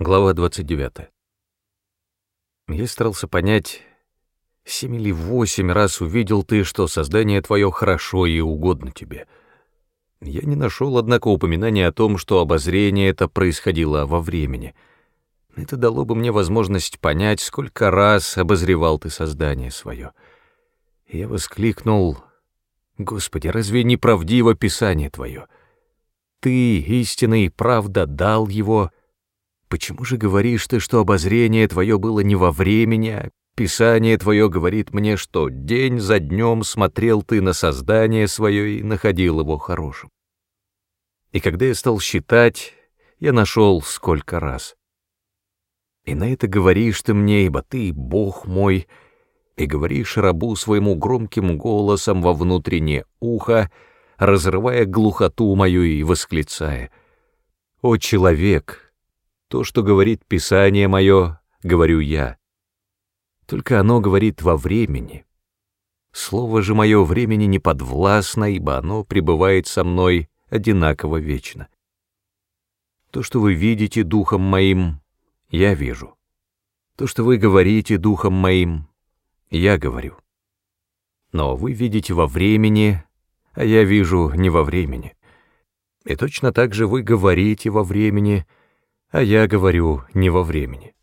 Глава 29. Я старался понять, семь или восемь раз увидел ты, что создание твое хорошо и угодно тебе. Я не нашел, однако, упоминания о том, что обозрение это происходило во времени. Это дало бы мне возможность понять, сколько раз обозревал ты создание свое. я воскликнул, «Господи, разве не правдиво Писание твое? Ты, истина и правда, дал его...» Почему же говоришь ты, что обозрение твое было не во времени, а Писание твое говорит мне, что день за днем смотрел ты на создание свое и находил его хорошим? И когда я стал считать, я нашел сколько раз. И на это говоришь ты мне, ибо ты Бог мой, и говоришь рабу своему громким голосом во внутреннее ухо, разрывая глухоту мою и восклицая, «О, человек!» То, что говорит Писание мое, говорю я. Только оно говорит во времени. Слово же мое времени не подвластно, ибо оно пребывает со мной одинаково вечно. То, что вы видите духом моим, я вижу. То, что вы говорите духом моим, я говорю. Но вы видите во времени, а я вижу не во времени. И точно так же вы говорите во времени, а я говорю не во времени.